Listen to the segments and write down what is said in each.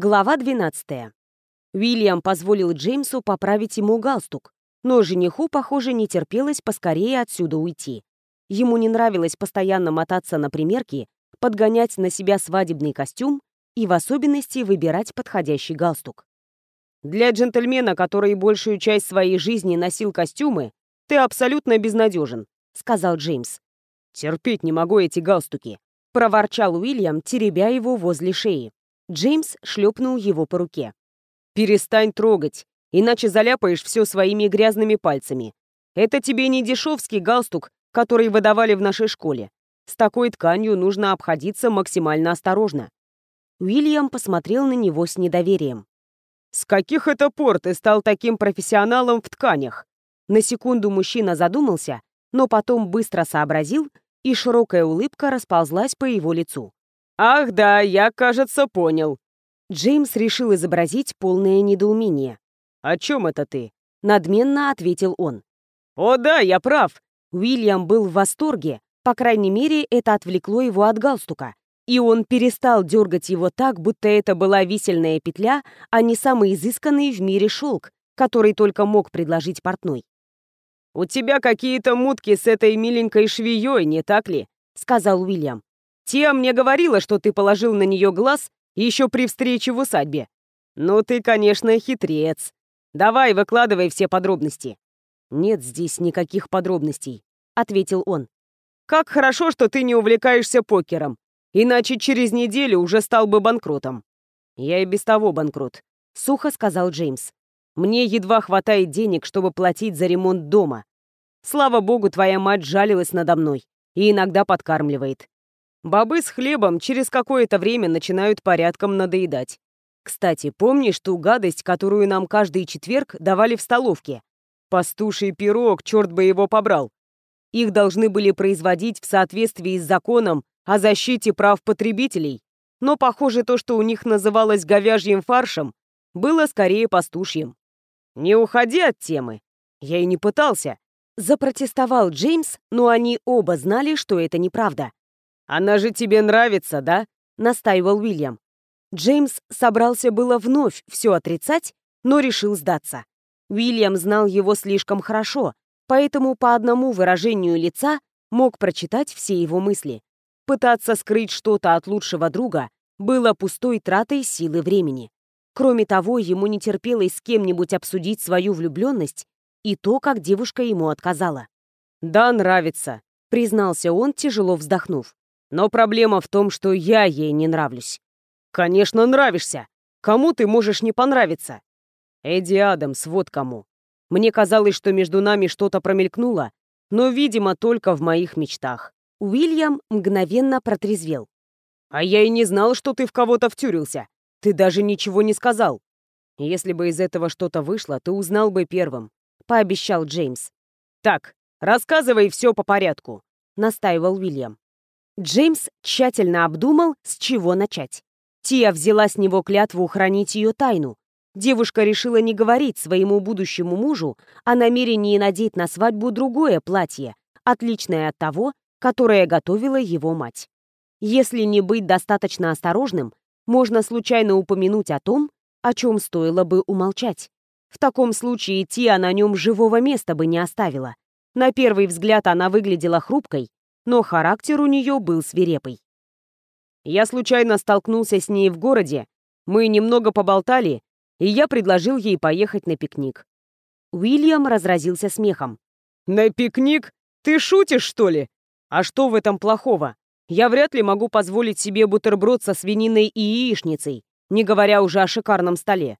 Глава 12. Уильям позволил Джеймсу поправить ему галстук, но жениху, похоже, не терпелось поскорее отсюда уйти. Ему не нравилось постоянно мотаться на примерки, подгонять на себя свадебный костюм и в особенности выбирать подходящий галстук. «Для джентльмена, который большую часть своей жизни носил костюмы, ты абсолютно безнадежен», — сказал Джеймс. «Терпеть не могу эти галстуки», — проворчал Уильям, теребя его возле шеи. Джеймс шлепнул его по руке. «Перестань трогать, иначе заляпаешь все своими грязными пальцами. Это тебе не дешевский галстук, который выдавали в нашей школе. С такой тканью нужно обходиться максимально осторожно». Уильям посмотрел на него с недоверием. «С каких это пор ты стал таким профессионалом в тканях?» На секунду мужчина задумался, но потом быстро сообразил, и широкая улыбка расползлась по его лицу. «Ах да, я, кажется, понял». Джеймс решил изобразить полное недоумение. «О чем это ты?» — надменно ответил он. «О да, я прав!» Уильям был в восторге, по крайней мере, это отвлекло его от галстука, и он перестал дергать его так, будто это была висельная петля, а не самый изысканный в мире шелк, который только мог предложить портной. «У тебя какие-то мутки с этой миленькой швеей, не так ли?» — сказал Уильям. Тия мне говорила, что ты положил на нее глаз еще при встрече в усадьбе. Ну ты, конечно, хитрец. Давай, выкладывай все подробности. Нет здесь никаких подробностей, ответил он. Как хорошо, что ты не увлекаешься покером, иначе через неделю уже стал бы банкротом. Я и без того банкрот, сухо сказал Джеймс. Мне едва хватает денег, чтобы платить за ремонт дома. Слава богу, твоя мать жалилась надо мной и иногда подкармливает. Бобы с хлебом через какое-то время начинают порядком надоедать. Кстати, помнишь ту гадость, которую нам каждый четверг давали в столовке? Пастуший пирог, черт бы его побрал. Их должны были производить в соответствии с законом о защите прав потребителей. Но, похоже, то, что у них называлось говяжьим фаршем, было скорее пастушьим. «Не уходи от темы!» Я и не пытался. Запротестовал Джеймс, но они оба знали, что это неправда. «Она же тебе нравится, да?» — настаивал Уильям. Джеймс собрался было вновь все отрицать, но решил сдаться. Уильям знал его слишком хорошо, поэтому по одному выражению лица мог прочитать все его мысли. Пытаться скрыть что-то от лучшего друга было пустой тратой силы времени. Кроме того, ему не терпелось с кем-нибудь обсудить свою влюбленность и то, как девушка ему отказала. «Да, нравится», — признался он, тяжело вздохнув. Но проблема в том, что я ей не нравлюсь. Конечно, нравишься. Кому ты можешь не понравиться? Эдди Адамс, вот кому. Мне казалось, что между нами что-то промелькнуло, но, видимо, только в моих мечтах. Уильям мгновенно протрезвел. «А я и не знал, что ты в кого-то втюрился. Ты даже ничего не сказал. Если бы из этого что-то вышло, ты узнал бы первым», — пообещал Джеймс. «Так, рассказывай все по порядку», — настаивал Уильям. Джеймс тщательно обдумал, с чего начать. Тия взяла с него клятву хранить ее тайну. Девушка решила не говорить своему будущему мужу о намерении надеть на свадьбу другое платье, отличное от того, которое готовила его мать. Если не быть достаточно осторожным, можно случайно упомянуть о том, о чем стоило бы умолчать. В таком случае Тия на нем живого места бы не оставила. На первый взгляд она выглядела хрупкой, но характер у нее был свирепый. Я случайно столкнулся с ней в городе, мы немного поболтали, и я предложил ей поехать на пикник. Уильям разразился смехом. «На пикник? Ты шутишь, что ли? А что в этом плохого? Я вряд ли могу позволить себе бутерброд со свининой и яичницей, не говоря уже о шикарном столе.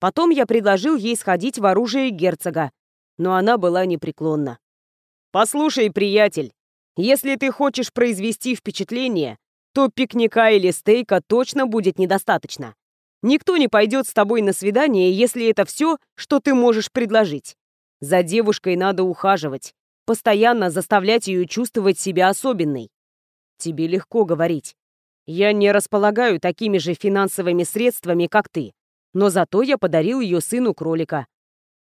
Потом я предложил ей сходить в оружие герцога, но она была непреклонна. «Послушай, приятель, если ты хочешь произвести впечатление, то пикника или стейка точно будет недостаточно. Никто не пойдет с тобой на свидание, если это все, что ты можешь предложить. За девушкой надо ухаживать, постоянно заставлять ее чувствовать себя особенной. Тебе легко говорить. Я не располагаю такими же финансовыми средствами, как ты, но зато я подарил ее сыну кролика.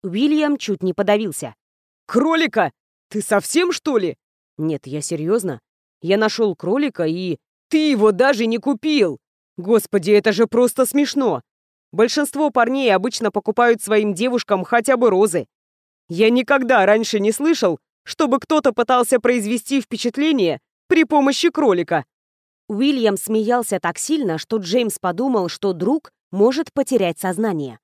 Уильям чуть не подавился. «Кролика? Ты совсем, что ли?» Нет, я серьезно. Я нашел кролика и... Ты его даже не купил! Господи, это же просто смешно. Большинство парней обычно покупают своим девушкам хотя бы розы. Я никогда раньше не слышал, чтобы кто-то пытался произвести впечатление при помощи кролика. Уильям смеялся так сильно, что Джеймс подумал, что друг может потерять сознание.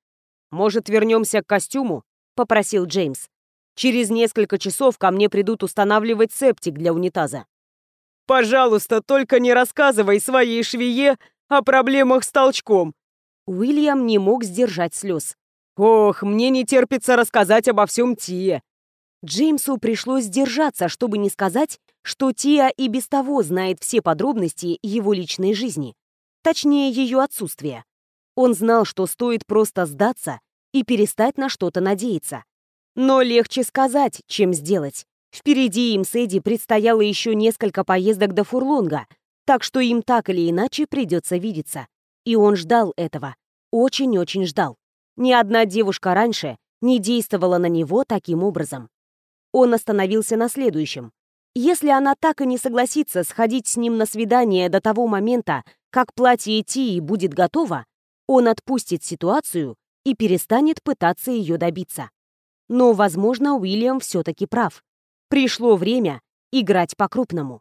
«Может, вернемся к костюму?» — попросил Джеймс. «Через несколько часов ко мне придут устанавливать септик для унитаза». «Пожалуйста, только не рассказывай своей швее о проблемах с толчком!» Уильям не мог сдержать слез. «Ох, мне не терпится рассказать обо всем Тие!» Джеймсу пришлось сдержаться, чтобы не сказать, что Тия и без того знает все подробности его личной жизни. Точнее, ее отсутствия. Он знал, что стоит просто сдаться и перестать на что-то надеяться. Но легче сказать, чем сделать. Впереди им с Эдди предстояло еще несколько поездок до Фурлонга, так что им так или иначе придется видеться. И он ждал этого. Очень-очень ждал. Ни одна девушка раньше не действовала на него таким образом. Он остановился на следующем. Если она так и не согласится сходить с ним на свидание до того момента, как платье Тии будет готово, он отпустит ситуацию и перестанет пытаться ее добиться. Но, возможно, Уильям все-таки прав. Пришло время играть по-крупному.